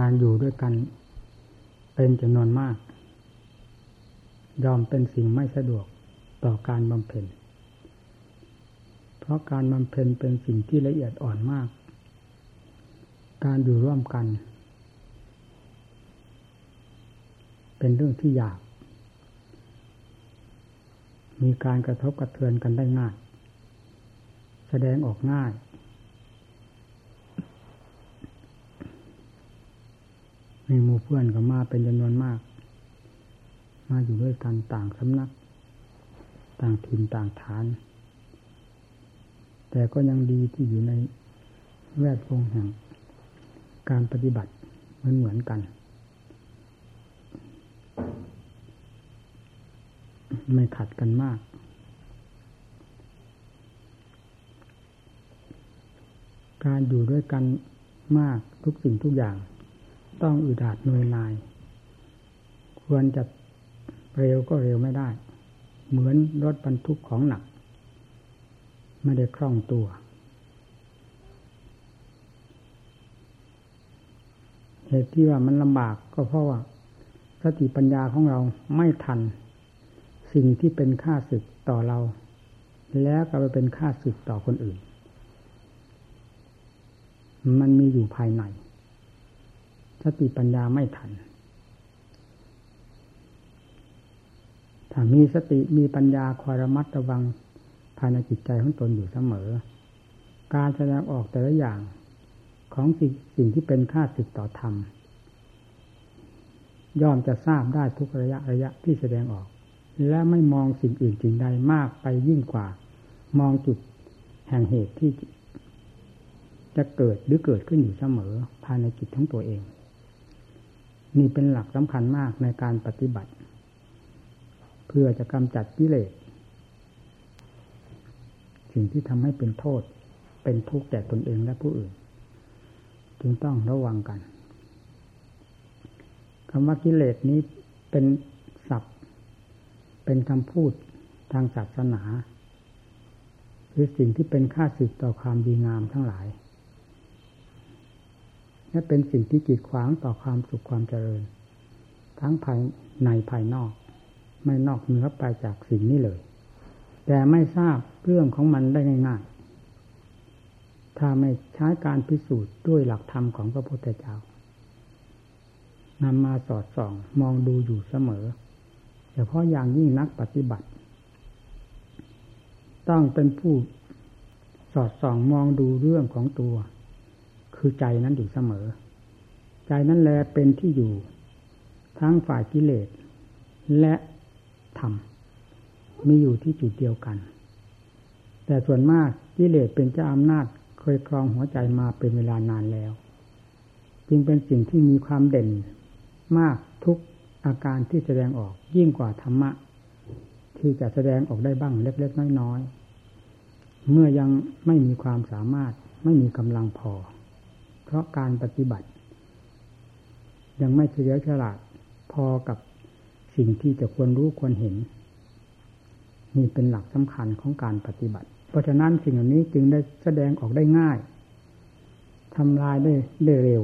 การอยู่ด้วยกันเป็นจำนวนมาก ยอมเป็นสิ่งไม่สะดวกต่อการบำเพ็ญ เพราะการบำเพ็ญเป็นสิ่งที่ละเอียดอ่อนมาก การอยู่ร่วมกัน เป็นเรื่องที่ยาก มีการกระทบกระเทือนกันได้ง่าย แสดงออกง่าย มีหมู่เพื่อนก็มาเป็นจำนวนมาก มาอยู่ด้วยกันต่างสำนัก ต่างถิ่นต่างฐาน แต่ก็ยังดีที่อยู่ในแวดวงแห่งการปฏิบัติมือนเหมือนกัน ไม่ขัดกันมาก การอยู่ด้วยกันมากทุกสิ่งทุกอย่าง ต้องอึดอัดหนื่อยหน่าย ควรจะเร็วก็เร็วไม่ได้ เหมือนรถบรรทุกของหนัก ไม่ได้คล่องตัว เหตุที่ว่ามันลำบากก็เพราะว่าสติปัญญาของเราไม่ทัน สิ่งที่เป็นค่าศึกต่อเรา แล้วก็ไปเป็นค่าศึกต่อคนอื่น มันมีอยู่ภายใน สติปัญญาไม่ทัน ถ้ามีสติมีปัญญาคอยระมัดระวังภายในจิตใจของตนอยู่เสมอ การแสดงออกแต่ละอย่างของสิ่งสิ่งที่เป็นค่าสึกต่อธรรม ย่อมจะทราบได้ทุกระยะระยะที่แสดงออก และไม่มองสิ่งอื่นสิ่งใดมากไปยิ่งกว่า มองจุดแห่งเหตุที่จะเกิดหรือเกิดขึ้นอยู่เสมอภายในจิตของตัวเอง นี่เป็นหลักสำคัญมากในการปฏิบัติ เพื่อจะกำจัดกิเลสสิ่งที่ทำให้เป็นโทษ เป็นทุกข์แก่ตนเองและผู้อื่น จึงต้องระวังกันคำว่ากิเลสนี้เป็นศัพท์ เป็นคำพูดทางศาสนา คือสิ่งที่เป็นค่าสึกต่อความดีงามทั้งหลาย และเป็นสิ่งที่กีดขวางต่อความสุขความเจริญ ทั้งภายในภายนอก ไม่นอกเหนือไปจากสิ่งนี้เลย แต่ไม่ทราบเรื่องของมันได้ง่ายๆถ้าไม่ใช้การพิสูจน์ด้วยหลักธรรมของพระพุทธเจ้านำมาสอดส่องมองดูอยู่เสมอเฉพาะอย่างยิ่งนักปฏิบัติ ต้องเป็นผู้สอดส่องมองดูเรื่องของตัว คือใจนั้นอยู่เสมอ ใจนั้นแลเป็นที่อยู่ ทั้งฝ่ายกิเลส และธรรมมีอยู่ที่จุดเดียวกัน แต่ส่วนมากกิเลสเป็นเจ้าอำนาจเคยครองหัวใจมาเป็นเวลานานแล้ว จึงเป็นสิ่งที่มีความเด่นมากทุกอาการที่แสดงออกยิ่งกว่าธรรมะ ที่จะแสดงออกได้บ้างเล็ก ๆ น้อย ๆ เมื่อยังไม่มีความสามารถไม่มีกำลังพอ เพราะการปฏิบัติ ยังไม่เฉลียวฉลาดพอกับสิ่งที่จะควรรู้ควรเห็นนี่เป็นหลักสำคัญของการปฏิบัติ เพราะฉะนั้นสิ่งเหล่านี้จึงได้แสดงออกได้ง่ายทำลายได้ได้เร็ว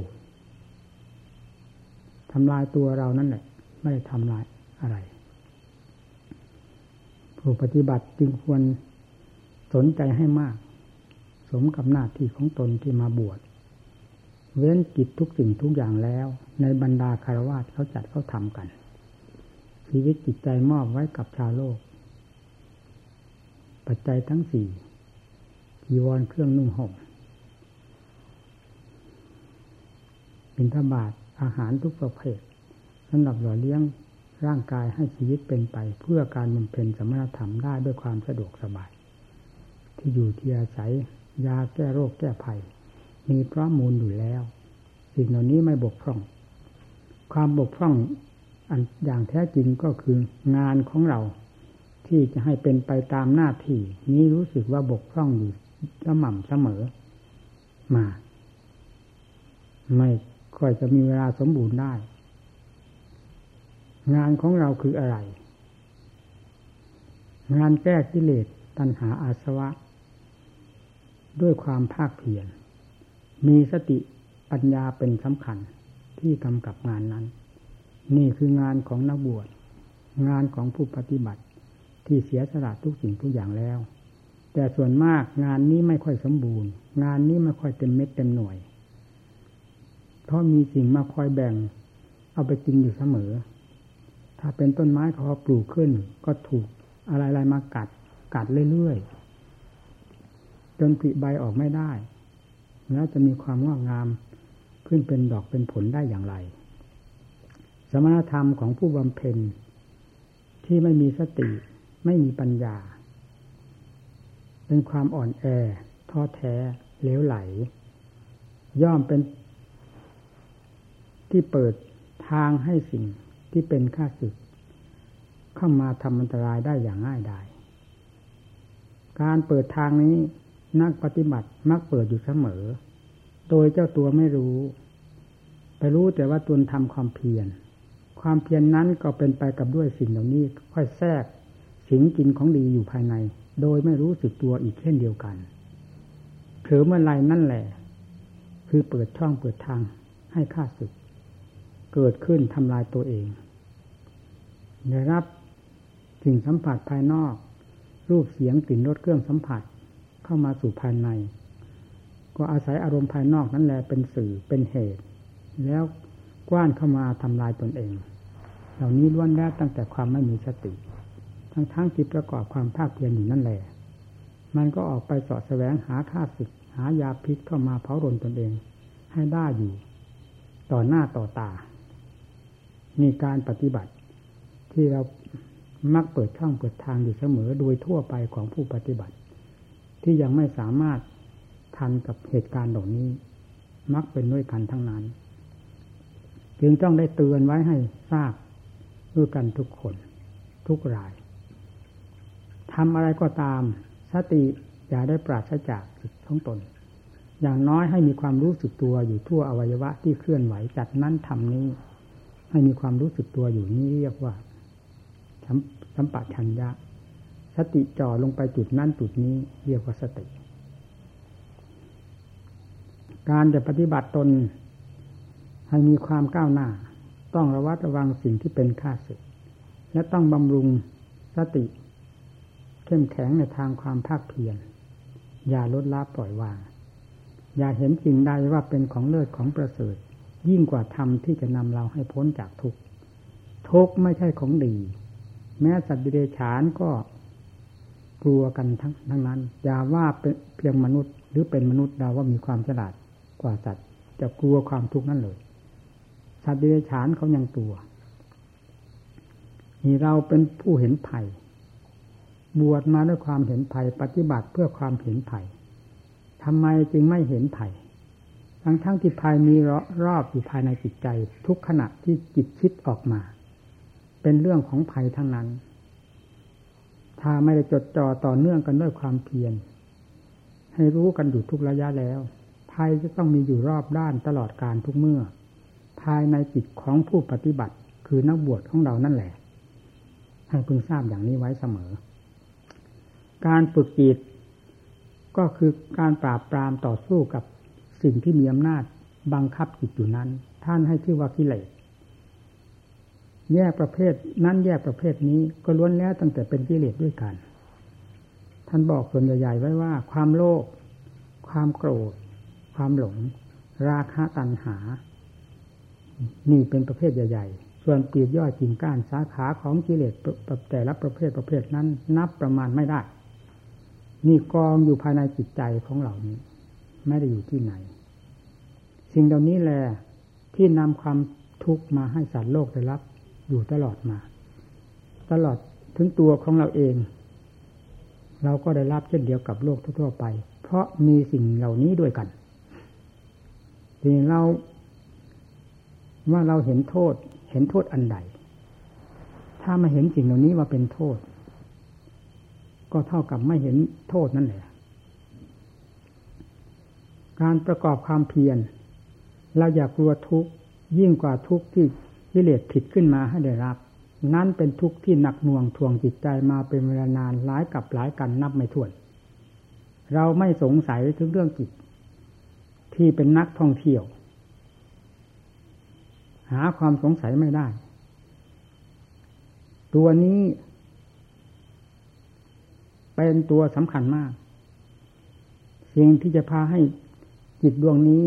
ทำลายตัวเรานั่นแหละ ไม่ได้ทำลายอะไร ผู้ปฏิบัติจึงควรสนใจให้มาก สมกับหน้าที่ของตนที่มาบวช เว้นกิจทุกสิ่งทุกอย่างแล้ว ในบรรดาคารวะเขาจัดเขาทำกัน ชีวิตจิตใจมอบไว้กับชาวโลก ปัจจัยทั้งสี่จีวรเครื่องนุ่งห่มบิณฑบาตอาหารทุกประเภทสำหรับหล่อเลี้ยงร่างกายให้ชีวิตเป็นไปเพื่อการบำเพ็ญสมณธรรมได้ด้วยความสะดวกสบาย ที่อยู่ที่อาศัยยาแก้โรคแก้ภัย มีพระมูลอยู่แล้ว สิ่งเหล่านี้ไม่บกพร่อง ความบกพร่องอันอย่างแท้จริงก็คืองานของเรา ที่จะให้เป็นไปตามหน้าที่ นี้รู้สึกว่าบกพร่องอยู่สม่ำเสมอมา ไม่ค่อยจะมีเวลาสมบูรณ์ได้ งานของเราคืออะไร งานแก้กิเลสตัณหาอาสวะ ด้วยความภาคเพียร มีสติปัญญาเป็นสำคัญที่กำกับงานนั้น นี่คืองานของนักบวช งานของผู้ปฏิบัติที่เสียสละทุกสิ่งทุกอย่างแล้ว แต่ส่วนมากงานนี้ไม่ค่อยสมบูรณ์ งานนี้ไม่ค่อยเต็มเม็ดเต็มหน่วย เพราะมีสิ่งมาคอยแบ่ง เอาไปกินอยู่เสมอ ถ้าเป็นต้นไม้เขาปลูกขึ้น ก็ถูกอะไรๆมากัด กัดเรื่อยๆจนผลิใบออกไม่ได้ แล้วจะมีความงอกงามขึ้นเป็นดอกเป็นผลได้อย่างไร สมณธรรมของผู้บำเพ็ญที่ไม่มีสติไม่มีปัญญา เป็นความอ่อนแอท้อแท้เลวไหล ย่อมเป็น ที่เปิดทางให้สิ่งที่เป็นข้าศึก เข้ามาทำอันตรายได้อย่างง่ายดาย การเปิดทางนี้ นักปฏิบัติมักเปิดอยู่เสมอ โดยเจ้าตัวไม่รู้ ไปรู้แต่ว่าตนทำความเพียร ความเพียรนนั้นก็เป็นไปกับด้วยสิ่งเหล่านี้ ค่อยแทรกสิงกินของดีอยู่ภายใน โดยไม่รู้สึกตัวอีกเช่นเดียวกันเถือเมื่อไรนั่นแหละ คือเปิดช่องเปิดทางให้ข้าศึก เกิดขึ้นทำลายตัวเองได้รับสิ่งสัมผัสภายนอก รูปเสียงกลิ่นรสเครื่องสัมผัส เข้ามาสู่ภายใน ก็อาศัยอารมณ์ภายนอกนั่นแหละเป็นสื่อเป็นเหตุ แล้วกว้านเข้ามาทำลายตนเอง เหล่านี้ล้วนแล้วตั้งแต่ความไม่มีสติ ทั้งทั้งที่ประกอบความภาคเพียรอยู่นั่นแหละมันก็ออกไปสอดแสวงหาค่าศึกหายาพิษเข้ามาเผารนตนเอง ให้ได้อยู่ ต่อหน้าต่อตา มีการปฏิบัติ ที่เรามักเปิดช่องเปิดทางอยู่เสมอโดยทั่วไปของผู้ปฏิบัติ ที่ยังไม่สามารถทันกับเหตุการณ์เหล่านี้ มักเป็นด้วยกันทั้งนั้น จึงต้องได้เตือนไว้ให้ทราบด้วยกันทุกคน ทุกรายทำอะไรก็ตาม สติอย่าได้ปราศจากจิตของตน อย่างน้อยให้มีความรู้สึกตัวอยู่ทั่วอวัยวะที่เคลื่อนไหวจากนั้นทำนี้ ให้มีความรู้สึกตัวอยู่นี้เรียกว่าสัมปชัญญะ สติจ่อลงไปจุดนั้นจุดนี้เรียกว่าสติ การจะปฏิบัติตน ให้มีความก้าวหน้า ต้องระวัดระวังสิ่งที่เป็นข้าศึก และต้องบำรุงสติ เข้มแข็งในทางความภาคเพียรอย่าลดละปล่อยวาง อย่าเห็นสิ่งใดว่าเป็นของเลิศของประเสริฐ ยิ่งกว่าธรรมที่จะนำเราให้พ้นจากทุกข์ทุกข์ไม่ใช่ของดี แม้สัตว์ดิเรกชานก็ กลัวกันทั้งทั้งนั้น อย่าว่าเป็นเพียงมนุษย์ หรือเป็นมนุษย์เราว่ามีความฉลาดกว่าสัตว์ จะกลัวความทุกข์นั้นเลย สัตว์เดรัจฉานเขายังตัวนี่เราเป็นผู้เห็นภัย บวชมาด้วยความเห็นภัย ปฏิบัติเพื่อความเห็นภัยทำไมจึงไม่เห็นภัยทั้งทั้งที่ภัยมีรอบอยู่ภายในจิตใจ ทุกขณะที่จิตคิดออกมา เป็นเรื่องของภัยทั้งนั้นาไม่ได้จดจ่อต่อเนื่องกันด้วยความเพียรให้รู้กันอยู่ทุกระยะแล้วภัยจะต้องมีอยู่รอบด้านตลอดการทุกเมื่อ ภายในจิตของผู้ปฏิบัติคือนักบวชของเรานั่นแหละ ให้พึงทราบอย่างนี้ไว้เสมอ การฝึกจิต ก็คือการปราบปรามต่อสู้กับสิ่งที่มีอำนาจบังคับจิตอยู่นั้น ท่านให้ชื่อว่ากิเลส แยกประเภทนั้นแยกประเภทนี้ก็ล้วนแล้วตั้งแต่เป็นกิเลสด้วยกัน ท่านบอกส่วนใหญ่ๆไว้ว่า ความโลภความโกรธ ความหลง ราคะตัณหา นี่เป็นประเภทใหญ่ ๆ ส่วนปีกย่อยกิ่งก้านสาขาของกิเลสแต่ละประเภทประเภทนั้น นับประมาณไม่ได้ นี่กองอยู่ภายในจิตใจของเหล่านี้ ไม่ได้อยู่ที่ไหน สิ่งเหล่านี้แหละที่นำความทุกข์มาให้สัตว์โลกได้รับ อยู่ตลอดมา ตลอดถึงตัวของเราเอง เราก็ได้รับเช่นเดียวกับโลกทั่วไป เพราะมีสิ่งเหล่านี้ด้วยกันทีนี้เราว่าเราเห็นโทษ เห็นโทษอันใด ถ้ามาเห็นสิ่งเหล่านี้ว่าเป็นโทษ ก็เท่ากับไม่เห็นโทษนั่นแหละ การประกอบความเพียรเราอยากกลัวทุกข์ยิ่งกว่าทุกข์ที่ กิเลสผิดขึ้นมาให้ได้รับ นั้นเป็นทุกข์ที่หนักหน่วงทวงจิตใจมาเป็นเวลานานหลายกับหลายกันนับไม่ถ้วน เราไม่สงสัยถึงเรื่องจิต ที่เป็นนักท่องเที่ยว หาความสงสัยไม่ได้ ตัวนี้เป็นตัวสำคัญมาก สิ่งที่จะพาให้จิตดวงนี้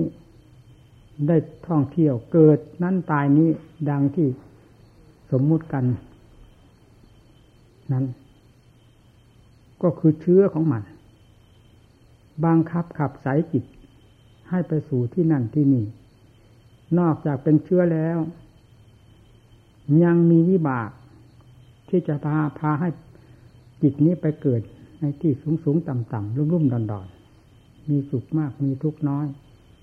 ได้ท่องเที่ยวเกิดนั่นตายนี้ดังที่สมมุติกัน นั้น ก็คือเชื้อของมันบังคับขับสายจิต ให้ไปสู่ที่นั่นที่นี่ นอกจากเป็นเชื้อแล้ว ยังมีวิบาก ที่จะพาพาให้จิตนี้ไปเกิดในที่สูงสูงต่ำต่ำรุ่มรุ่มดอนดอนมีสุขมากมีทุกข์น้อย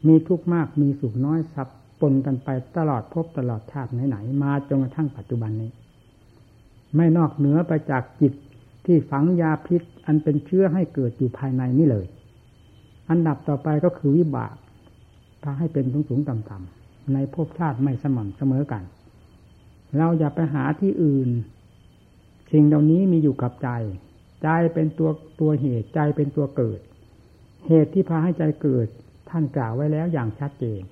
มีทุกข์มากมีสุขน้อยสับปนกันไปตลอดพบตลอดชาติไหนๆมาจนกระทั่งปัจจุบันนี้ ไม่นอกเหนือไปจากจิตที่ฝังยาพิษ อันเป็นเชื้อให้เกิดอยู่ภายในนี่เลย อันดับต่อไปก็คือวิบากพาให้เป็นสูงสูงต่ำต่ำในภพชาติไม่สม่ำเสมอกัน เราอย่าไปหาที่อื่น สิ่งเหล่านี้มีอยู่กับใจ ใจเป็นตัวตัวเหตุใจเป็นตัวเกิด เหตุที่พาให้ใจเกิด ท่านกล่าวไว้แล้วอย่างชัดเจน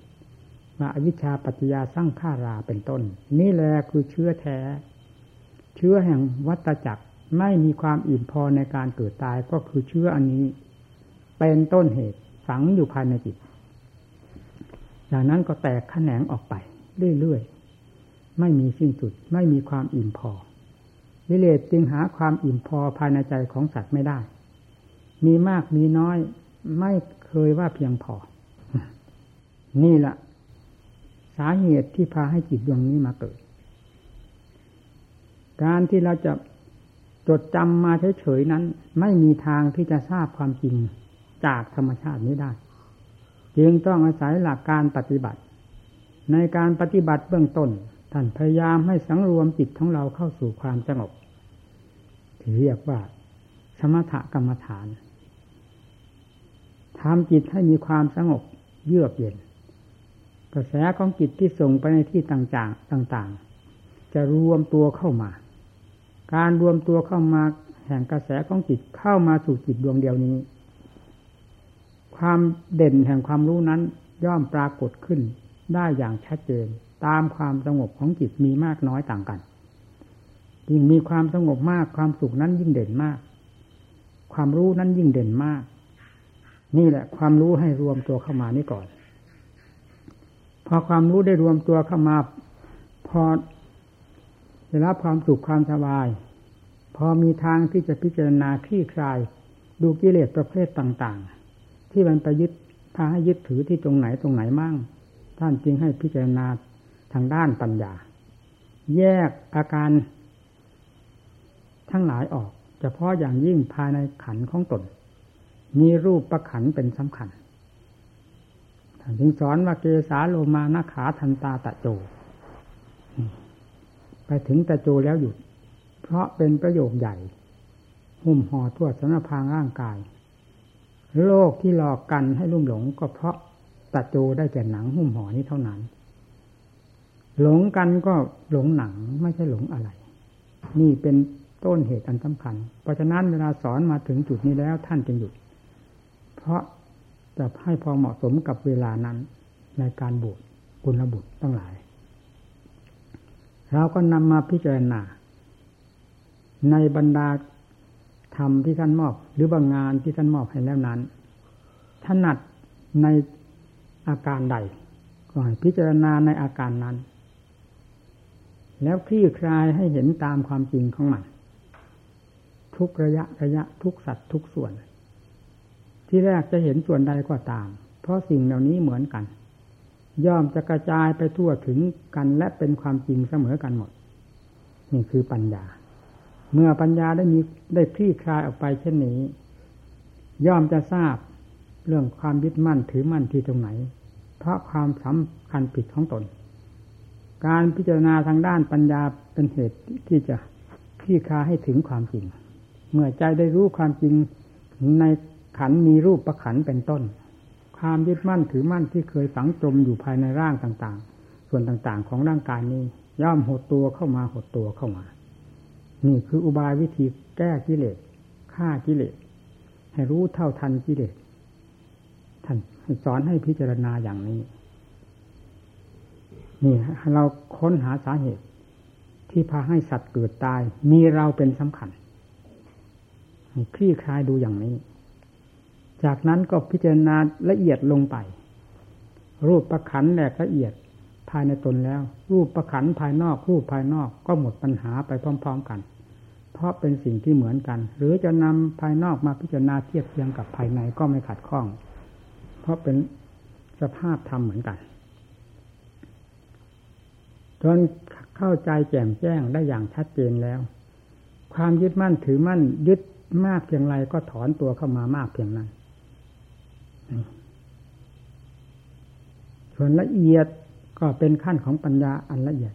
ว่าอวิชชาปัจจยาสร้างฆาราเป็นต้น นี่แหละคือเชื้อแท้ เชื้อแห่งวัตจักรไม่มีความอิ่มพอในการเกิดตายก็คือเชื้ออันนี้ เป็นต้นเหตุฝังอยู่ภายในจิตจากนั้นก็แตกแขนงออกไปเรื่อยๆไม่มีสิ้นสุด ไม่มีความอิ่มพอวิเลศจึงหาความอิ่มพอภายในใจของสัตว์ไม่ได้ มีมากมีน้อยไม่ ยว่าเพียงพอ นี่แหละสาเหตุที่พาให้จิตดวงนี้มาเกิด การที่เราจะจดจำมาเฉยๆนั้น ไม่มีทางที่จะทราบความจริงจากธรรมชาตินี้ได้ จึงต้องอาศัยหลักการปฏิบัติ ในการปฏิบัติเบื้องต้นท่านพยายามให้สังรวมจิตของเราเข้าสู่ความสงบที่เรียกว่า สมถกรรมฐาน ทำจิตให้มีความสงบเยือกเย็น กระแสของจิตที่ส่งไปในที่ต่างๆต่าง ๆ จะรวมตัวเข้ามา การรวมตัวเข้ามาแห่งกระแสของจิตเข้ามาสู่จิตดวงเดียวนี้ ความเด่นแห่งความรู้นั้นย่อมปรากฏขึ้นได้อย่างชัดเจนตามความสงบของจิตมีมากน้อยต่างกัน ยิ่งมีความสงบมากความสุขนั้นยิ่งเด่นมาก ความรู้นั้นยิ่งเด่นมาก นี่แหละ ความรู้ให้รวมตัวเข้ามานี่ก่อน พอความรู้ได้รวมตัวเข้ามา พอได้รับความสุขความสบาย พอมีทางที่จะพิจารณาคลี่คลาย ดูกิเลสประเภทต่าง ๆ ที่มันไปยึดพาให้ยึดถือที่ตรงไหนตรงไหนมั่ง ท่านจึงให้พิจารณาทางด้านปัญญา แยกอาการทั้งหลายออกเฉพาะอย่างยิ่งภายในขันของตน มีรูปประขันเป็นสำคัญท่านถึงสอนว่าเกสาโลมานาขาทันตาตะโจ ไปถึงตะโจแล้วหยุด เพราะเป็นประโยคใหญ่ หุ้มห่อทั่วสารพางร่างกาย โลกที่หลอกกันให้ลุ่มหลงก็เพราะตะโจได้แก่หนังหุ้มห่อนี้เท่านั้น หลงกันก็หลงหนังไม่ใช่หลงอะไร นี่เป็นต้นเหตุอันสำคัญ เพราะฉะนั้นเวลาสอนมาถึงจุดนี้แล้วท่านจึงหยุด เพราะจะให้พอเหมาะสมกับเวลานั้น ในการบวชกุลบุตรตั้งหลาย เราก็นำมาพิจารณา ในบรรดาธรรมที่ท่านมอบ หรือบางงานที่ท่านมอบให้แล้วนั้นถนัดในอาการใดก็ให้พิจารณาในอาการนั้น แล้วคลี่คลายให้เห็นตามความจริงของมัน ทุกระยะระยะทุกสัตว์ทุกส่วน ที่แรกจะเห็นส่วนใดก็ตาม เพราะสิ่งเหล่านี้เหมือนกัน ย่อมจะกระจายไปทั่วถึงกันและเป็นความจริงเสมอกันหมด นี่คือปัญญา เมื่อปัญญาได้มีได้คลี่คลายออกไปเช่นนี้ ย่อมจะทราบเรื่องความยึดมั่นถือมั่นที่ตรงไหน เพราะความสำคัญผิดของตน การพิจารณาทางด้านปัญญาเป็นเหตุที่จะคลี่คลายให้ถึงความจริง เมื่อใจได้รู้ความจริงใน ขันมีรูปประขันเป็นต้น ความยึดมั่นถือมั่นที่เคยฝังจมอยู่ภายในร่างต่างๆ ส่วนต่างๆ ของร่างกายนี้ ย่อมหดตัวเข้ามาหดตัวเข้ามา นี่คืออุบายวิธีแก้กิเลสฆ่ากิเลสให้รู้เท่าทันกิเลสท่านสอนให้พิจารณาอย่างนี้ นี่เราค้นหาสาเหตุ ที่พาให้สัตว์เกิดตาย มีเราเป็นสำคัญคลี่คลายดูอย่างนี้ จากนั้นก็พิจารณาละเอียดลงไป รูปประขันแหลกละเอียดภายในตนแล้ว รูปประขันภายนอก รูปภายนอกก็หมดปัญหาไปพร้อม ๆกัน เพราะเป็นสิ่งที่เหมือนกัน หรือจะนำภายนอกมาพิจารณาเทียบเทียงกับภายในก็ไม่ขัดข้อง เพราะเป็นสภาพธรรมเหมือนกันจนเข้าใจแจ่มแจ้งได้อย่างชัดเจนแล้ว ความยึดมั่นถือมั่นยึดมากเพียงไรก็ถอนตัวเข้ามามากเพียงนั้น ส่วนละเอียดก็เป็นขั้นของปัญญาอันละเอียด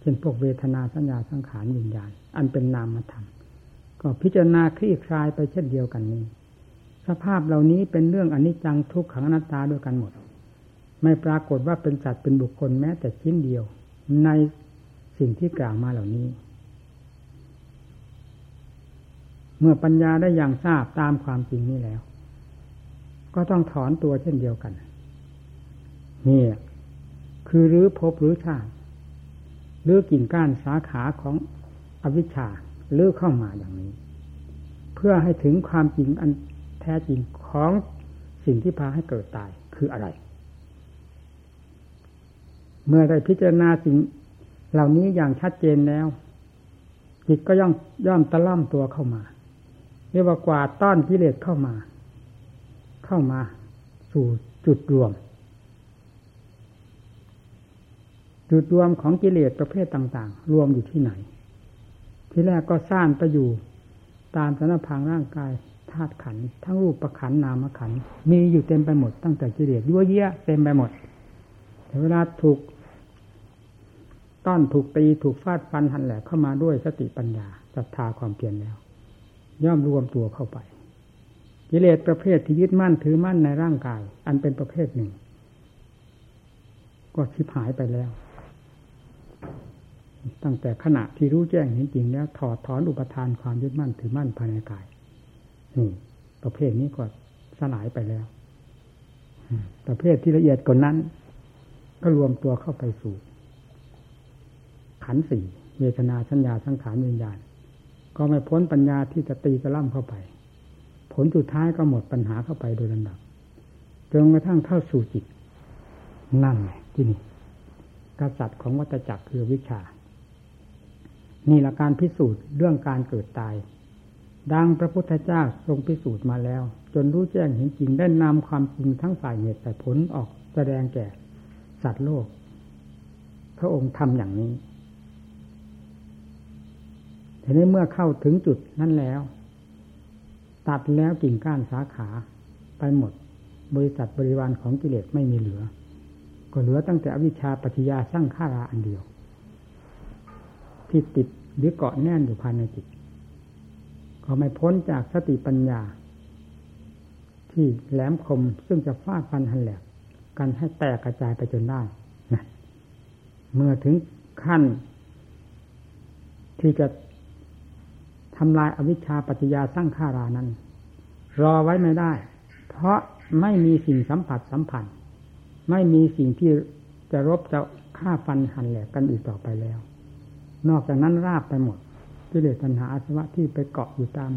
เช่นพวกเวทนาสัญญาสังขารวิญญาณ อันเป็นนามธรรม ก็พิจารณาคลี่คลายไปเช่นเดียวกันนี้ สภาพเหล่านี้เป็นเรื่องอนิจจังทุกขังอนัตตาด้วยกันหมด ไม่ปรากฏว่าเป็นสัตว์เป็นบุคคลแม้แต่ชิ้นเดียว ในสิ่งที่กล่าวมาเหล่านี้ เมื่อปัญญาได้อย่างทราบตามความจริงนี้แล้ว ก็ต้องถอนตัวเช่นเดียวกันนี่คือรื้อพหรือชาติรื้อกิ่งก้านสาขาของอวิชชาเลือเข้ามาอย่างนี้ เพื่อให้ถึงความจริงอันแท้จริงของสิ่งที่พาให้เกิดตายคืออะไร เมื่อได้พิจารณาสิ่งเหล่านี้อย่างชัดเจนแล้ว จิตก็ย่อมย่อมตะล่อมตัวเข้ามา เรียกว่ากวาดต้อนกิเลสเข้ามา เข้ามาสู่จุดรวม จุดรวมของกิเลสประเภทต่าง ๆ รวมอยู่ที่ไหน ที่แรกก็สร้างไปอยู่ตามสนพางร่างกายธาตุขันทั้งรูปประขันนามขันมีอยู่เต็มไปหมดตั้งแต่กิเลสยั่วเยี่ยเต็มไปหมดแต่เวลาถูกต้อนถูกตีถูกฟาดฟันหันแหลกเข้ามาด้วยสติปัญญาศรัทธาความเพียรแล้ว ย่อมรวมตัวเข้าไป กิเลสประเภทที่ยึดมั่นถือมั่นในร่างกาย อันเป็นประเภทหนึ่ง ก็ชิบหายไปแล้ว ตั้งแต่ขณะที่รู้แจ้งเห็นจริงแล้ว ถอดถอนอุปทานความยึดมั่นถือมั่นภายในกายนี่ประเภทนี้ก็สลายไปแล้วประเภทที่ละเอียดกว่านั้น ก็รวมตัวเข้าไปสู่ ขันสี่เวทนาสัญญาสังขารวิญญาณ ก็ไม่พ้นปัญญาที่จะตีกระล่ำเข้าไป ผลสุดท้ายก็หมดปัญหาเข้าไปโดยลำดับจนกระทั่งเข้าสู่จิต นั่นไงที่นี่กษัตริย์ของวัตจักรคือวิชา นี่แหละการพิสูจน์เรื่องการเกิดตาย ดังพระพุทธเจ้าทรงพิสูจน์มาแล้ว จนรู้แจ้งเห็นจริงได้นำความจริงทั้งฝ่ายเหตุแต่ผลออกแสดงแก่สัตว์โลก พระองค์ทำอย่างนี้ทีนี้เมื่อเข้าถึงจุดนั้นแล้ว ตัดแล้วกิ่งก้านสาขาไปหมด บริษัทบริวารของกิเลสไม่มีเหลือ ก็เหลือตั้งแต่อวิชชาปัจจยาสร้างข้าราอันเดียว ที่ติดหรือเกาะแน่นอยู่ภายในจิตก็ไม่พ้นจากสติปัญญา ที่แหลมคมซึ่งจะฟาดฟันหันแหลกกันให้แตกกระจายไปจนได้นะเมื่อถึงขั้น ที่จะ ทำลายอวิชชาปัจจยาสร้างข้ารานั้น รอไว้ไม่ได้ เพราะไม่มีสิ่งสัมผัสสัมพันธ์ ไม่มีสิ่งที่จะรบจะฆ่าฟันหันแหลกกันอีกต่อไปแล้ว นอกจากนั้นราบไปหมดกิเลสตัณหาอาสวะที่ไปเกาะอยู่ตาม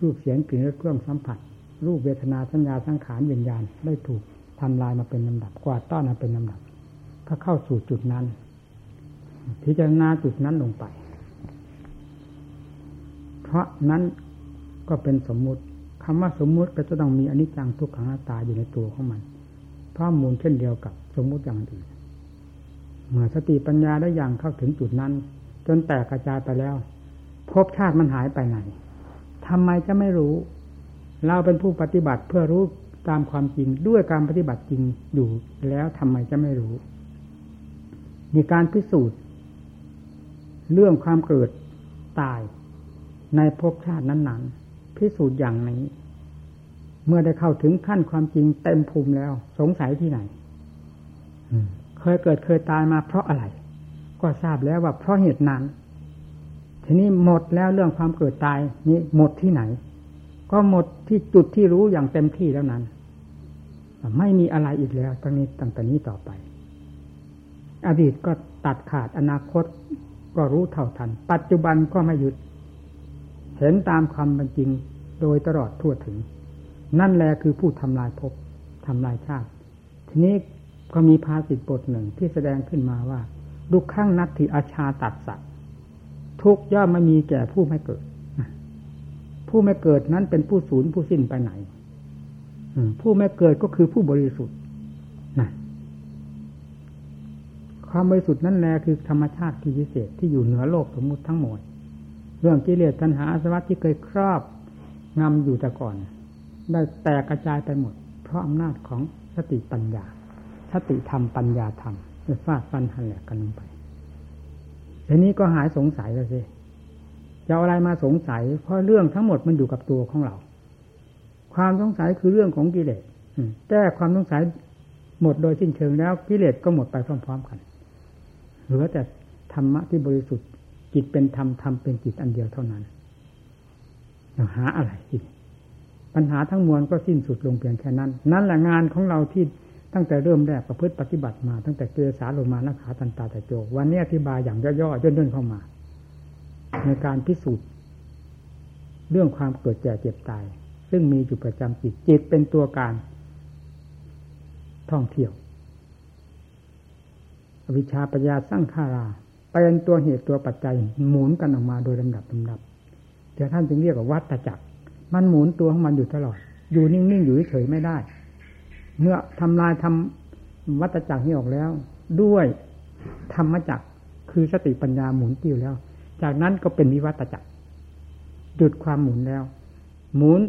รูปเสียงกลิ่นรสเครื่องสัมผัส รูปเวทนาสัญญาสังขารวิญญาณได้ถูกทำลายมาเป็นลำดับกวาดต้อนมาเป็นลำดับก็เข้าสู่จุดนั้นพิจารณาจุดนั้นลงไป เพราะนั้นก็เป็นสมมุติคำว่าสมมุติก็จะต้องมีอนิจจังทุกขังหน้าตาอยู่ในตัวของมันข้อมูลเช่นเดียวกับสมมุติอย่างอื่นเมื่อสติปัญญาได้อย่างเข้าถึงจุดนั้น จนแตกกระจายไปแล้วพบชาติมันหายไปไหนทำไมจะไม่รู้ เราเป็นผู้ปฏิบัติเพื่อรู้ตามความจริงด้วยการปฏิบัติจริงอยู่แล้วทำไมจะไม่รู้ มีการพิสูจน์ เรื่องความเกิดตาย ในภพชาตินั้นๆ พิสูจน์อย่างนี้ เมื่อได้เข้าถึงขั้นความจริงเต็มภูมิแล้ว สงสัยที่ไหนเคยเกิดเคยตายมาเพราะอะไร ก็ทราบแล้วว่าเพราะเหตุนั้น ทีนี้หมดแล้วเรื่องความเกิดตายนี้หมดที่ไหน ก็หมดที่จุดที่รู้อย่างเต็มที่แล้วนั้น ไม่มีอะไรอีกแล้วตั้งนี้ตั้งแต่นี้ต่อไป อดีตก็ตัดขาดอนาคตก็รู้เท่าทัน ปัจจุบันก็ไม่หยุด เห็นตามความเป็นจริงโดยตลอดทั่วถึง นั่นแหละคือผู้ทำลายภพทำลายชาติ ทีนี้ก็มีภาษิตบทหนึ่งที่แสดงขึ้นมาว่าดุข้างนัตถิอาชาตัดสัตทุกย่อมไม่มีแก่ผู้ไม่เกิด ผู้ไม่เกิดนั้นเป็นผู้ศูนย์ผู้สิ้นไปไหนผู้ไม่เกิดก็คือผู้บริสุทธิ์นะความบริสุทธิ์นั่นแหละคือธรรมชาติที่พิเศษที่อยู่เหนือโลกสมมุติทั้งหมด เรื่องกิเลสตัณหาอาสวะที่เคยครอบงำอยู่แต่ก่อน ได้แตกกระจายไปหมด เพราะอำนาจของสติปัญญา สติธรรมปัญญาธรรมฟาดฟันหันแหลกกันลงไปทีนี้ก็หายสงสัยแล้วสิจะอะไรมาสงสัย เพราะเรื่องทั้งหมดมันอยู่กับตัวของเรา ความสงสัยคือเรื่องของกิเลสแก้ความสงสัยหมดโดยสิ้นเชิงแล้วกิเลสก็หมดไปพร้อม ๆ กัน เหลือแต่ธรรมะที่บริสุทธิ์ จิตเป็นธรรมธรรมเป็นจิตอันเดียวเท่านั้นหาอะไรอีกปัญหาทั้งมวลก็สิ้นสุดลงเพียงแค่นั้น นั่นแหละงานของเราที่ตั้งแต่เริ่มแรกประพฤติปฏิบัติมา ตั้งแต่เกสาลงมานักขาตันตาแต่โจวันนี้อธิบายอย่างย่อๆย่นๆเข้ามา ในการพิสูจน์ เรื่องความเกิดแก่เจ็บตาย ซึ่งมีอยู่ประจำจิตจิตเป็นตัวการ ท่องเที่ยว อวิชชาปัญญาสร้างขารา เป็นตัวเหตุตัวปัจจัยหมุนกันออกมาโดยลำดับลำดับเดี๋ยวท่านจึงเรียกว่าวัฏจักร มันหมุนตัวของมันอยู่ตลอด อยู่นิ่งๆอยู่เฉยไม่ได้ เมื่อทำลายทำวัฏจักรนี้ออกแล้ว ด้วยธรรมจักรคือสติปัญญาหมุนติ้วแล้ว จากนั้นก็เป็นวิวัตจักรหยุดความหมุนแล้ว หมุน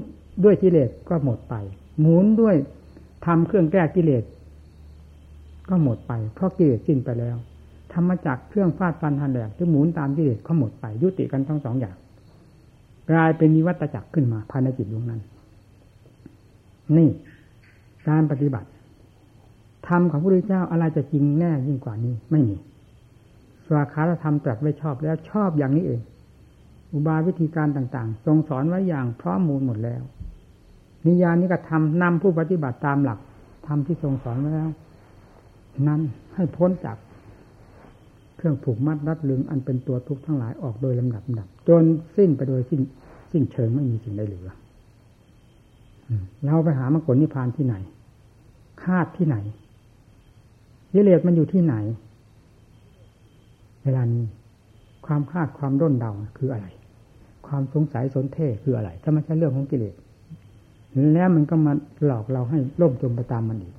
ด้วยกิเลสก็หมดไป หมุนด้วยทำเครื่องแก้กิเลสก็หมดไป เพราะกิเลสสิ้นไปแล้ว ธรรมจักเครื่องฟาดฟันหันแหลกที่หมุนตามกิเลสก็หมดไปยุติกันทั้งสองอย่าง กลายเป็นนิวัตจักรขึ้นมาภายในจิตดวงนั้น นี่การปฏิบัติธรรมของพระพุทธเจ้าอะไรจะจริงแน่ยิ่งกว่านี้ไม่มีสวาคาธรรมตรัสไว้ชอบแล้วชอบอย่างนี้เอง อุบายวิธีการต่างๆ ทรงสอนไว้อย่างพร้อมมูลหมดแล้ว นิยานิกระทำนำผู้ปฏิบัติตามหลักธรรมที่ทรงสอนไว้แล้ว นั้นให้พ้นจาก เครื่องผูกมัดรัดลึงอันเป็นตัวทุกข์ทั้งหลายออกโดยลำดับดับจนสิ้นไปโดยสิ้น สิ้นเชิงไม่มีสิ่งใดเหลือเราไปหามรรคผลนิพพานที่ไหน คาดที่ไหนยิเลสมันอยู่ที่ไหน เวลานี้ความคาดความร่นเดาคืออะไร ความสงสัยสนเท่คืออะไร ถ้าไม่ใช่เรื่องของกิเลสแล้วมันก็มาหลอกเราให้ล่มจมไปตามมันอีก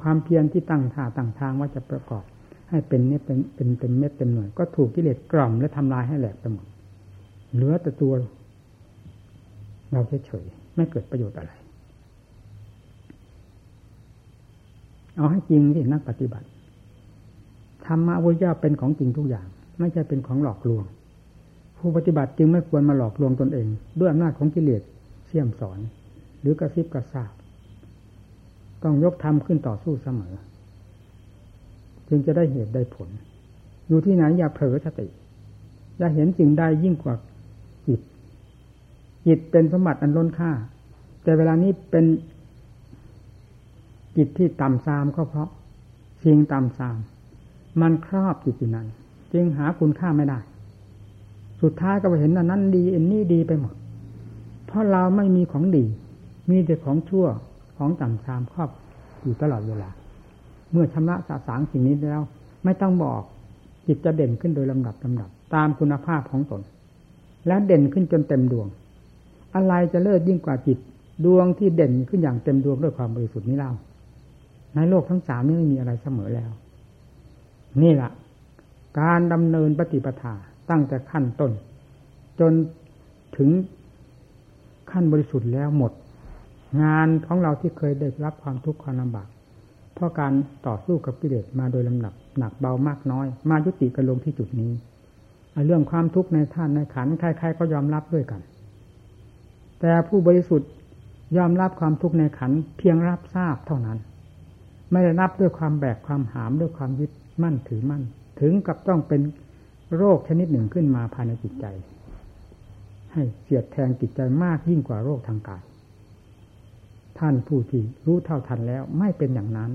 ความเพียรที่ตั้งท่าตั้งทางว่าจะประกอบ ให้เป็นเนี่ยเป็นเป็นเต็มเม็ดเต็มหน่วย ก็ถูกกิเลสกล่อมและทำลายให้แหลกไปหมดเหลือแต่ตัวเราเฉยๆไม่เกิดประโยชน์อะไร เอาให้จริงที่นักปฏิบัติธรรมะวิญญาเป็นของจริงทุกอย่าง ไม่ใช่เป็นของหลอกลวง ผู้ปฏิบัติจึงไม่ควรมาหลอกลวงตนเอง ด้วยอำนาจของกิเลสเสี่ยมสอน หรือกระซิบกระซาบต้องยกธรรมขึ้นต่อสู้เสมอ จึงจะได้เหตุได้ผล อยู่ที่ไหนอย่าเผลอสติ อย่าเห็นสิ่งใดยิ่งกว่าจิต จิตเป็นสมบัติอันล้นค่า แต่เวลานี้เป็นจิตที่ต่ำซามก็เพราะสิ่งต่ำซาม มันครอบจิตอยู่นั้น จึงหาคุณค่าไม่ได้ สุดท้ายก็ไปเห็นอันนั้นดีอันนี้ดีไปหมด เพราะเราไม่มีของดี มีแต่ของชั่วของต่ำทรามครอบอยู่ตลอดเวลา เมื่อชำระสาสางสิ่งนี้แล้ว ไม่ต้องบอกจิตจะเด่นขึ้นโดยลำดับลำดับ ตามคุณภาพของตน และเด่นขึ้นจนเต็มดวง อะไรจะเลิศยิ่งกว่าจิตดวงที่เด่นขึ้นอย่างเต็มดวงด้วยความบริสุทธิ์นี้เล่าในโลกทั้งสามนี้ไม่มีอะไรเสมอแล้ว นี่แหละการดำเนินปฏิปทาตั้งแต่ขั้นต้น จนถึงขั้นบริสุทธิ์แล้วหมด งานของเราที่เคยได้รับความทุกข์ความลำบาก เพราะการต่อสู้กับกิเลสมาโดยลำดับหนักเบามากน้อย มายุติกันลงที่จุดนี้เรื่องความทุกข์ในท่านในขันใครๆก็ยอมรับด้วยกัน แต่ผู้บริสุทธิ์ยอมรับความทุกข์ในขันเพียงรับทราบเท่านั้น ไม่ได้รับด้วยความแบกความหามด้วยความยึดมั่นถือมั่น ถึงกับต้องเป็นโรคชนิดหนึ่งขึ้นมาภายในจิตใจ ให้เสียดแทงจิตใจมากยิ่งกว่าโรคทางกายท่านผู้ที่รู้เท่าทันแล้วไม่เป็นอย่างนั้น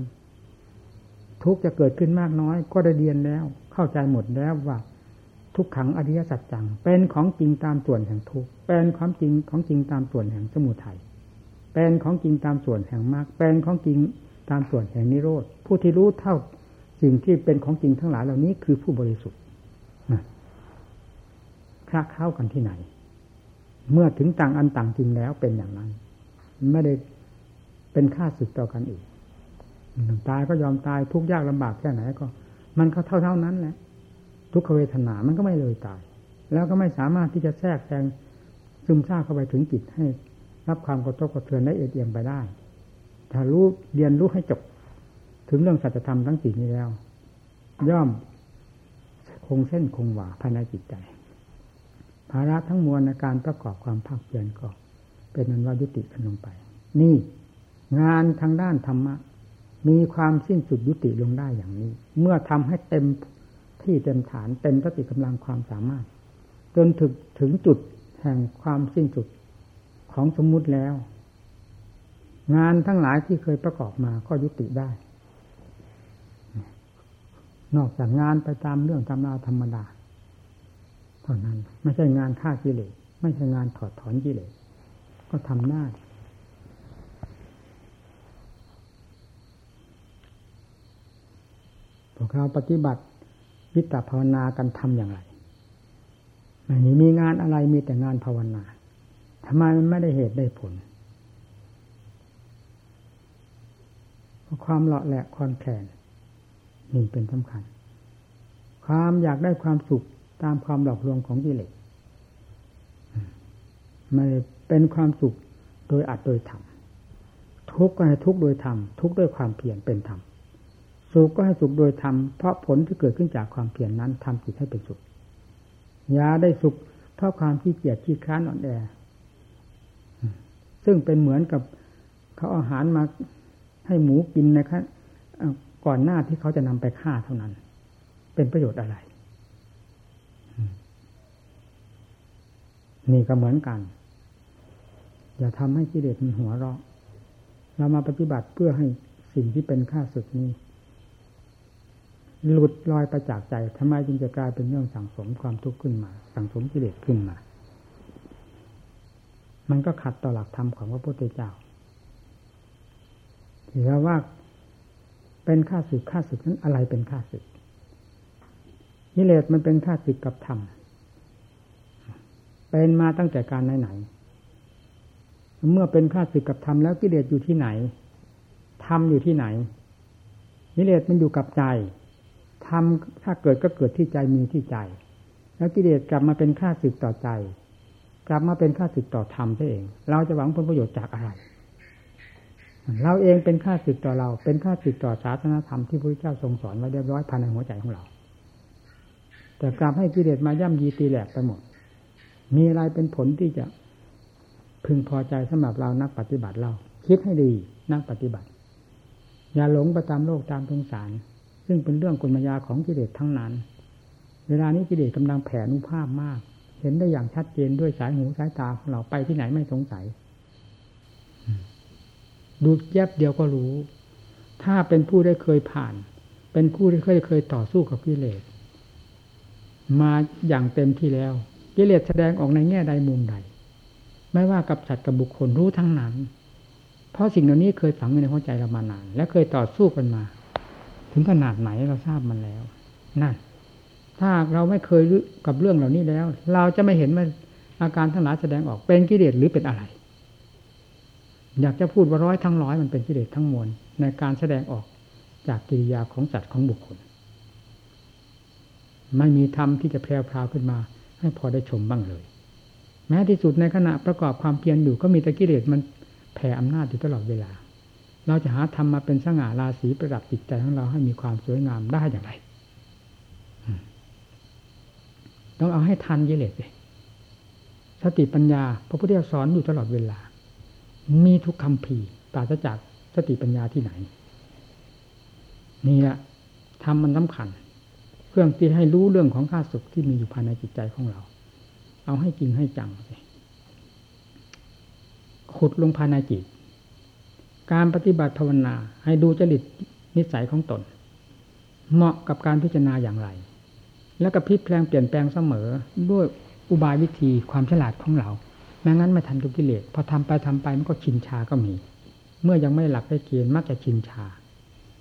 ทุกจะเกิดขึ้นมากน้อย ก็ได้เรียนแล้ว เข้าใจหมดแล้วว่าทุกขังอริยสัจจัง เป็นของจริงตามส่วนแห่งทุกเป็นความจริงของจริงตามส่วนแห่งสมุทัยเป็นของจริงตามส่วนแห่งมรรคเป็นของจริงตามส่วนแห่งนิโรธผู้ที่รู้เท่าสิ่งที่เป็นของจริงทั้งหลายเหล่านี้คือผู้บริสุทธิ์คลาเข้ากันที่ไหน เมื่อถึงต่างอันต่างจริงแล้วเป็นอย่างนั้น ไม่ได้เป็นค่าสึกต่อกันอีก ตายก็ยอมตายทุกยากลำบากแค่ไหนก็ มันก็เท่าเท่านั้นแหละทุกขเวทนา มันก็ไม่เลยตาย แล้วก็ไม่สามารถที่จะแทรกแซงซึมซาบเข้าไปถึงจิตให้ รับความกระทบกระเทือนได้เอียงไปได้ ถ้ารู้เรียนรู้ให้จบ ถึงเรื่องสัจธรรมทั้งสี่นี้แล้ว ย่อมคงเส้นคงวาภายในจิตใจภาระทั้งมวลในการประกอบความภาคเพียรก็ เป็นนันว่ายุติกันลงไป นี่ งานทางด้านธรรมะ มีความสิ้นสุดยุติลงได้อย่างนี้ เมื่อทำให้เต็มที่เต็มฐานเต็มสติกำลังความสามารถ จนถึงถึงจุดแห่งความสิ้นสุดของสมมุติแล้ว งานทั้งหลายที่เคยประกอบมาก็ยุติได้ นอกจากงานไปตามเรื่องธรรมดาธรรมดาเท่านั้น ไม่ใช่งานฆ่ากิเลสไม่ใช่งานถอดถอนกิเลสก็ทำได้ พวกเราปฏิบัติวิตาภาวนากันทำอย่างไรไม่มีมีงานอะไรมีแต่งานภาวนาทำไมมันไม่ได้เหตุได้ผลเพราะความเลาะแหละคอนแคลนนี่เป็นสำคัญ ความอยากได้ความสุขตามความหลอกลวงของกิเลสไม่เป็นความสุขโดยอัดโดยธรรมทุกข์ก็ให้ทุกข์โดยธรรมทุกข์ด้วยความเพียรเป็นธรรม สุขก็ให้สุขโดยธรรมเพราะผลที่เกิดขึ้นจากความเพียรนนั้นทำจิตให้เป็นสุขยาได้สุขเพราะความขี้เกียจขี้ค้านอ่อนแอ ซึ่งเป็นเหมือนกับเขาอาหารมาให้หมูกินนะครับก่อนหน้าที่เขาจะนำไปฆ่าเท่านั้น เป็นประโยชน์อะไร นี่ก็เหมือนกัน อย่าทำให้กิเลสมันหัวเราะเรามาปฏิบัติเพื่อให้สิ่งที่เป็นข้าศึกนี้ หลุดลอยไปจากใจทำไมจึงจะกลายเป็นเรื่องสั่งสมความทุกข์ขึ้นมา สั่งสมกิเลสขึ้นมา มันก็ขัดต่อหลักธรรมของพระพุทธเจ้าถือว่าเป็นข้าศึกข้าศึกนั้นอะไรเป็นข้าศึกกิเลสมันเป็นข้าศึกกับธรรมเป็นมาตั้งแต่การไหนๆเมื่อเป็นข้าศึกกับธรรมแล้วกิเลสอยู่ที่ไหนธรรมอยู่ที่ไหนกิเลสมันอยู่กับใจ ทำถ้าเกิดก็เกิดที่ใจมีที่ใจ แล้วกิเลสกลับมาเป็นค่าสึกต่อใจ กลับมาเป็นค่าสึกต่อธรรมเอง เราจะหวังผลประโยชน์จากอะไร เราเองเป็นค่าสึกต่อเรา เป็นค่าสึกต่อศาสนาธรรมที่พระพุทธเจ้าทรงสอนไว้เรียบร้อยภายในหัวใจของเรา แต่กลับให้กิเลสมาย่ำยีตีแหลกไปหมด มีอะไรเป็นผลที่จะพึงพอใจสำหรับเรานักปฏิบัติเรา คิดให้ดีนักปฏิบัติ อย่าหลงไปตามโลกตามสงสาร ซึ่งเป็นเรื่องกลมายาของกิเลสทั้งนั้น เวลานี้กิเลสกำลังแผ่นุภาพมาก เห็นได้อย่างชัดเจนด้วยสายหูสายตาของเราไปที่ไหนไม่สงสัย ดูแยบเดียวก็รู้ ถ้าเป็นผู้ได้เคยผ่าน เป็นผู้ที่เคยเคยต่อสู้กับกิเลสมาอย่างเต็มที่แล้ว กิเลสแสดงออกในแง่ใดมุมใด ไม่ว่ากับสัตว์กับบุคคลรู้ทั้งนั้น เพราะสิ่งเหล่านี้เคยฝังอยู่ในหัวใจเรามานาน และเคยต่อสู้กันมา ถึงขนาดไหนเราทราบมันแล้วนั่นถ้าเราไม่เคยกับเรื่องเหล่านี้แล้ว เราจะไม่เห็นว่าอาการทั้งหลายแสดงออกเป็นกิเลสหรือเป็นอะไร อยากจะพูดว่าร้อยทั้งร้อยมันเป็นกิเลสทั้งมวลในการแสดงออกจากกิริยาของสัตว์ของบุคคล ไม่มีธรรมที่จะแพร่พราวขึ้นมา ให้พอได้ชมบ้างเลย แม้ที่สุดในขณะประกอบความเพียรอยู่ก็มีแต่กิเลสมันแผ่อำนาจอยู่ตลอดเวลา เราจะหาทำมาเป็นสง่าราศีประดับจิตใจของเราให้มีความสวยงามได้อย่างไร ต้องเอาให้ทันกิเลสเลยสติปัญญา พระพุทธเจ้าสอนอยู่ตลอดเวลา มีทุกคำพีปราศจากสติปัญญาที่ไหน นี่แหละทำมันสำคัญ เครื่องที่ให้รู้เรื่องของข้าศึกที่มีอยู่ภายในจิตใจของเรา เอาให้จริงให้จังเลยขุดลงภายในจิต การปฏิบัติภาวนา ให้ดูจริตนิสัยของตน เหมาะกับการพิจารณาอย่างไร แล้วก็พลิกแปลงเปลี่ยนแปลงเสมอด้วยอุบายวิธีความฉลาดของเราแม้งั้นไม่ทันกับกิเลสพอทำไปทำไปมันก็ชินชาก็มี เมื่อยังไม่หลักได้เกณฑ์มักจะชินชา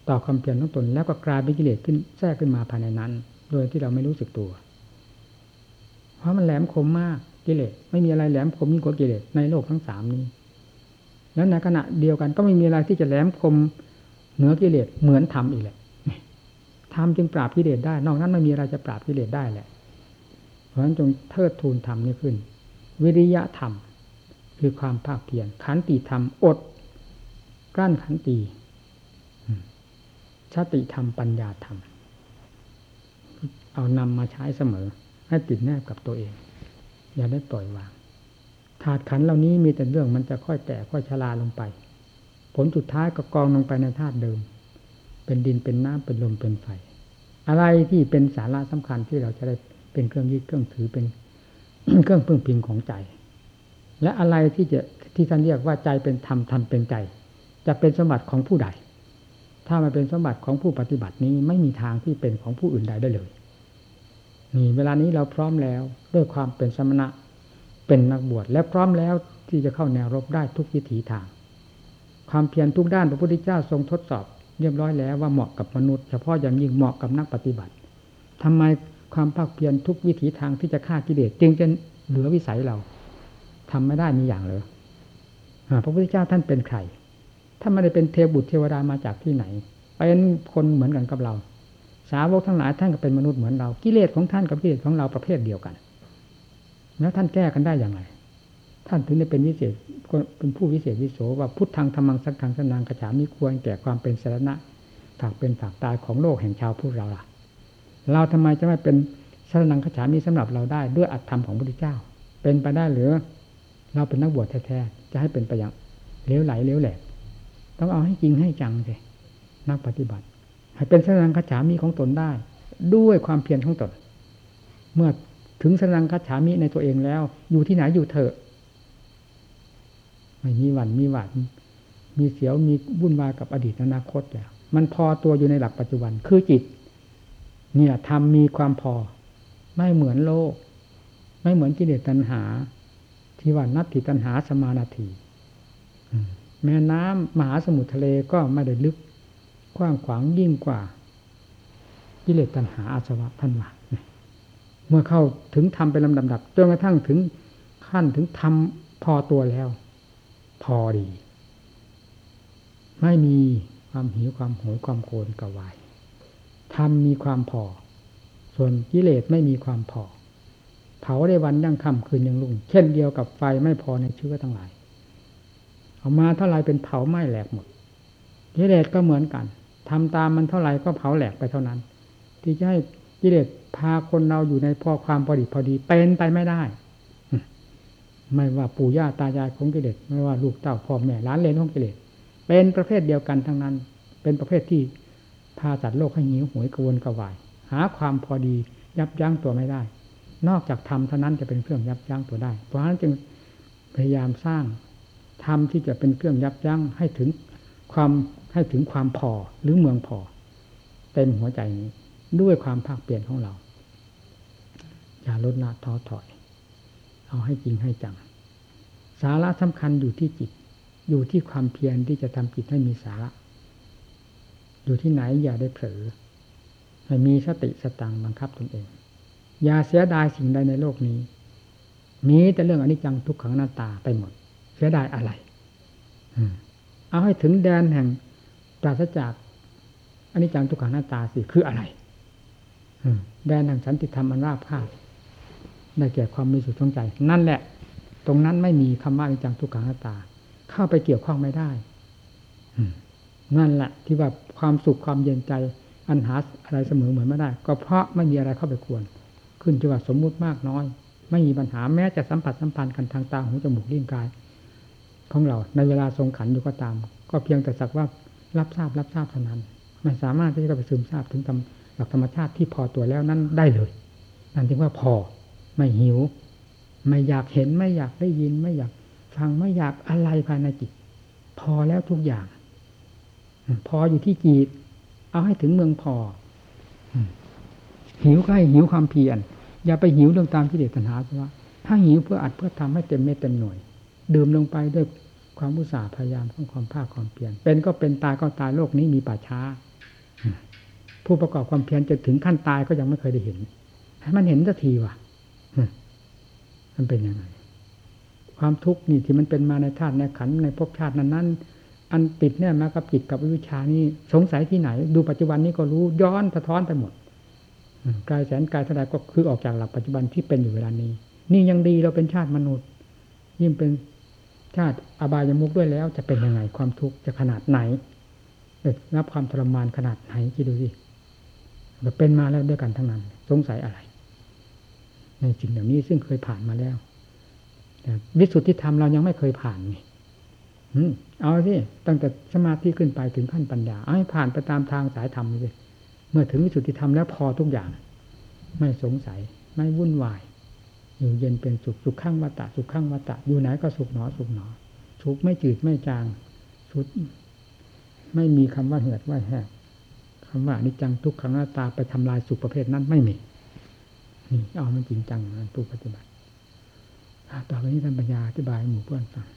ต่อความเพียรของตนแล้วก็กลายเป็นกิเลสขึ้นแทรกขึ้นมาภายในนั้น โดยที่เราไม่รู้สึกตัว เพราะมันแหลมคมมากกิเลสไม่มีอะไรแหลมคมยิ่งกว่ากิเลสในโลกทั้งสามนี้ แล้วในขณะเดียวกันก็ไม่มีอะไรที่จะแหลมคมเหนือกิเลสเหมือนธรรมอีกแหละธรรมจึงปราบกิเลสได้ นอกนั้นไม่มีอะไรจะปราบกิเลสได้แหละ เพราะฉะนั้นจงเทิดทูนธรรมนี้ขึ้น วิริยะธรรม คือความภาคเพียรขันติธรรมอดกลั้นขันติชาติธรรมปัญญาธรรม เอานำมาใช้เสมอ ให้ติดแนบกับตัวเอง อย่าได้ปล่อยวาง ถาดขันเหล่านี้มีแต่เรื่องมันจะค่อยแตกค่อยชราลงไป ผลสุดท้ายก็กองลงไปในธาตุเดิม เป็นดินเป็นน้ำเป็นลมเป็นไฟ อะไรที่เป็นสาระสำคัญที่เราจะได้เป็นเครื่องยึดเครื่องถือเป็นเครื่องพึ่งพิงของใจ และอะไรที่จะที่ท่านเรียกว่าใจเป็นธรรมธรรมเป็นใจ จะเป็นสมบัติของผู้ใด ถ้ามาเป็นสมบัติของผู้ปฏิบัตินี้ไม่มีทางที่เป็นของผู้อื่นใดได้เลยนี่เวลานี้เราพร้อมแล้วด้วยความเป็นสมณะ เป็นนักบวชและพร้อมแล้วที่จะเข้าแนวรบได้ทุกวิถีทาง ความเพียรทุกด้านพระพุทธเจ้าทรงทดสอบ เรียบร้อยแล้วว่าเหมาะกับมนุษย์เฉพาะอย่างยิ่งเหมาะกับนักปฏิบัติทำไมความภาคเพียรทุกวิถีทางที่จะฆ่ากิเลสจึงจะเหลือวิสัยเราทำไม่ได้มีอย่างเลยพระพุทธเจ้าท่านเป็นใครท่านไม่ได้เป็นเทวบุตรเทวดามาจากที่ไหนเป็นคนเหมือนกันกับเรา สาวกทั้งหลายท่านก็เป็นมนุษย์เหมือนเรา กิเลสของท่านกับกิเลสของเราประเภทเดียวกัน แล้วท่านแก้กันได้อย่างไร ท่านถึงได้เป็นวิเศษเป็นผู้วิเศษวิโสว่าพุทธังธรรมังสังฆังสนางกระฉามีควรแก่ความเป็นสารณะฝากเป็นฝากตายของโลกแห่งชาวพุทธเราล่ะ เราทำไมจะไม่เป็นสารนังกระฉามีสำหรับเราได้ด้วยอัตธรรมของพระพุทธเจ้า เป็นไปได้หรือ เราเป็นนักบวชแท้ๆจะให้เป็นไปอย่างเลี้ยวไหลเลี้ยวแหลกต้องเอาให้จริงให้จังเลยนักปฏิบัติ ให้เป็นสนังขฉามีของตนได้ ด้วยความเพียรของตน เมื่อ ถึงสนังคัจฉามิในตัวเองแล้ว อยู่ที่ไหนอยู่เถอะไม่มีวันมีหวาดมีเสียวมีวุ่นวายกับอดีตอนาคตแล้วมันพอตัวอยู่ในหลักปัจจุบัน คือจิต เนี่ยทำมีความพอ ไม่เหมือนโลก ไม่เหมือนกิเลสตัณหา ที่ว่านัตถิตัณหาสมานาทีแม่น้ำมหาสมุทรทะเลก็ไม่ได้ลึกกว้างขวางยิ่งกว่ากิเลสตัณหาอาสวะท่านว่า เมื่อเข้าถึงทำเป็นลำดับๆจนกระทั่งถึงขั้นถึงทำพอตัวแล้ว พอดี ไม่มีความหิวความโหยความโกรธกวายทำมีความพอ ส่วนกิเลสไม่มีความพอ เผาได้วันยังค่ำคืนยังรุ่ง เช่นเดียวกับไฟไม่พอในเชื้อทั้งหลายเอามาเท่าไรเป็นเผาไหม้แหลกหมดกิเลสก็เหมือนกันทำตามมันเท่าไรก็เผาแหลกไปเท่านั้น ที่จะให้ กิเลสพาคนเราอยู่ในพอความพอดีพอดีเป็นไปไม่ได้ ไม่ว่าปู่ย่าตายายของกิเลสไม่ว่าลูกเต้าพ่อแม่ล้านเลนของกิเลสเป็นประเภทเดียวกันทั้งนั้น เป็นประเภทที่พาสัตว์โลกให้หิวหวยกวนกระวาย หาความพอดียับยั้งตัวไม่ได้ นอกจากธรรมเท่านั้นจะเป็นเครื่องยับยั้งตัวได้ เพราะฉะนั้นจึงพยายามสร้างธรรมที่จะเป็นเครื่องยับยั้งให้ถึงความให้ถึงความพอหรือเมืองพอเต็มหัวใจนี้ ด้วยความภาคเปลี่ยนของเรา อย่าลดละท้อถอย เอาให้จริงให้จัง สาระสำคัญอยู่ที่จิต อยู่ที่ความเพียรที่จะทำจิตให้มีสาระ อยู่ที่ไหนอย่าได้เผลอให้มีสติสตังบังคับตนเอง อย่าเสียดายสิ่งใดในโลกนี้ มีแต่เรื่องอนิจจังทุกขังหน้าตาไปหมด เสียดายอะไรเอาให้ถึงแดนแห่งปราศจากอนิจจังทุกขังหน้าตาสิคืออะไร แดนแห่งสันติธรรมอันราบคาบได้แก่ความมีสุขสงใจ นั่นแหละ ตรงนั้นไม่มีคำว่าอิจจังทุกขังตา เข้าไปเกี่ยวข้องไม่ได้นั่นแหละที่ว่าความสุขความเย็นใจอันหาอะไรเสมอเหมือนไม่ได้ ก็เพราะไม่มีอะไรเข้าไปควร ขึ้นที่ว่าสมมุติมากน้อย ไม่มีปัญหาแม้จะสัมผัสสัมพันธ์กันทางตาหูจมูกลิ้นกาย ของเราในเวลาทรงขันอยู่ก็ตาม ก็เพียงแต่สักว่ารับทราบรับทราบเท่านั้นไม่สามารถที่จะไปซึมทราบถึง หลักธรรมชาติที่พอตัวแล้วนั้นได้เลย นั่นจึงว่าพอไม่หิว ไม่อยากเห็นไม่อยากได้ยิน ไม่อยากฟังไม่อยากอะไรภายในจิต พอแล้วทุกอย่าง พออยู่ที่จิตเอาให้ถึงเมืองพอหิวก็ให้หิวความเพียรอย่าไปหิวเรื่องตามที่เดชตัณหาเพราะว่าถ้าหิวเพื่ออัดเพื่อทำให้เต็มเม็ดเต็มหน่วย ดื่มลงไปด้วยความอุตสาห์พยายามของความภาคความเพียรเป็นก็เป็นตายก็ตายโลกนี้มีป่าช้า ผู้ประกอบความเพียรจะถึงขั้นตายก็ยังไม่เคยได้เห็น ให้มันเห็นสักทีว่ะมันเป็นยังไง ความทุกข์นี่ที่มันเป็นมาในธาตุในขันในภพชาตินั้นๆ อันติดเนี่ยมากับจิตกับวิชานี่สงสัยที่ไหน ดูปัจจุบันนี้ก็รู้ย้อนสะท้อนไปหมดกายแสนกายเท่าไรก็คือออกจากหลักปัจจุบันที่เป็นอยู่เวลานี้ นี่ยังดีเราเป็นชาติมนุษย์ ยิ่งเป็นชาติอบายมุกด้วยแล้ว จะเป็นยังไงความทุกข์จะขนาดไหนรับความทรมานขนาดไหนคิดดูสิ เราเป็นมาแล้วด้วยกันทั้งนั้น สงสัยอะไร ในสิ่งเหล่านี้ซึ่งเคยผ่านมาแล้วแต่วิสุทธิธรรมเรายังไม่เคยผ่านนี่เอาสิตั้งแต่สมาธิขึ้นไปถึงขั้นปัญญาเอาให้ผ่านไปตามทางสายธรรมเลยเมื่อถึงวิสุทธิธรรมแล้วพอทุกอย่าง ไม่สงสัย ไม่วุ่นวาย อยู่เย็นเป็นสุขสุขข้างวัตะสุขข้างวัตะอยู่ไหนก็สุขหนอสุขหนอสุขไม่จืดไม่จางสุดไม่มีคำว่าเหือดว่าแหก คำว่านิจังทุกขังหน้าตาไปทำลายสุขประเภทนั้นไม่มีนี่เอามันจริงจังนะผู้ปฏิบัติต่อไปนี้ท่านปัญญาอธิบายหมู่เพื่อนฟัง